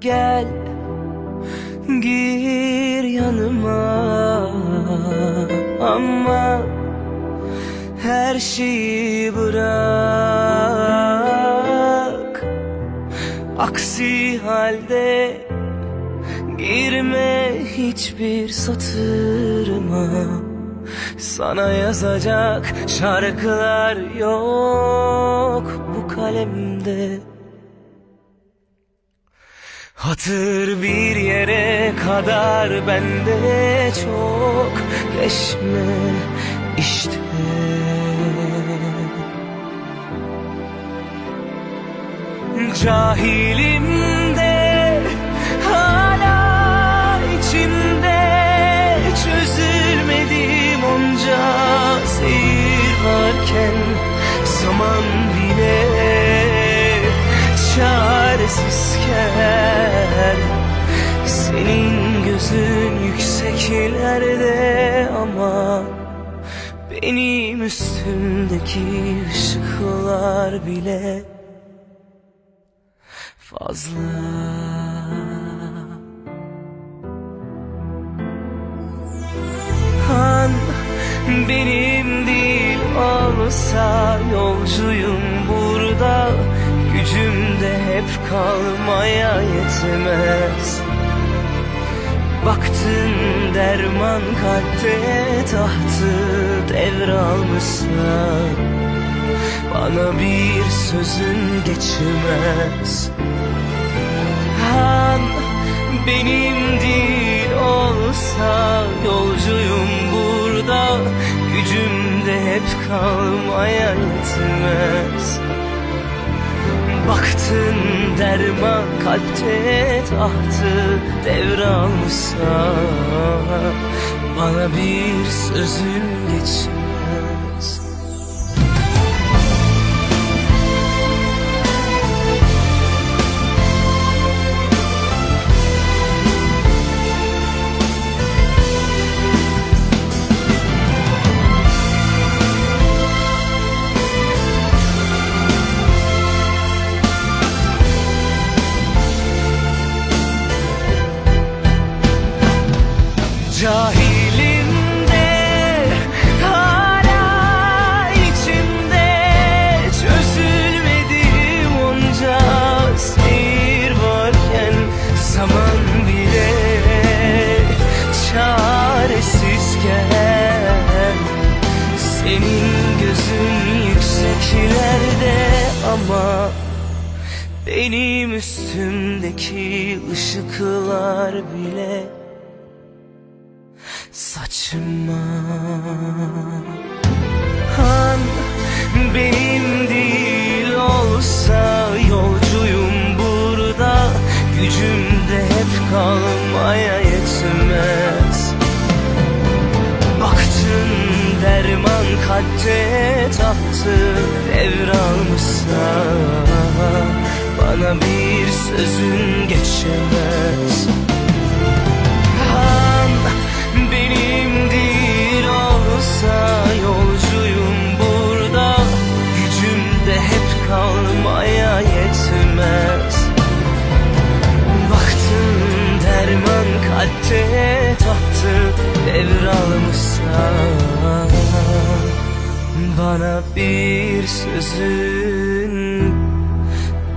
Gel gir yanıma. Ama her şeyi bırak. Aksi halde girme hiçbir satırıma. Sana yazacak şarkılar yok bu kalemde Hatır bir yere kadar bende çok geçme işte. Cahilim de hala içimde çözülmedim onca seyir varken zaman bile çaresizken senin gözün yükseklerde ama benim üstümdeki ışıklar bile fazla. Han benim değil olsa yolcuyum burada Gücümde hep kalmaya yetmez. Baktın derman kalpte tahtı devralmışsa Bana bir sözün geçmez. Han benim değil olsa Yolcuyum burada. Gücümde hep kalmaya yetmez Baktın derman kalpte tahtı devralmışsa Bana bir sözün geçmez senin gözün yükseklerde ama benim üstümdeki ışıklar bile saçma Han benim değil olsa yolcuyum burada Gücümde hep kalmaya yetmez. Baktın derman kalpte tahtı devralmışsa Bana bir sözün geçemez Bana bir sözün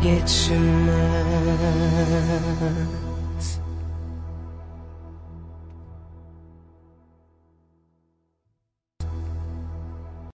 geçmez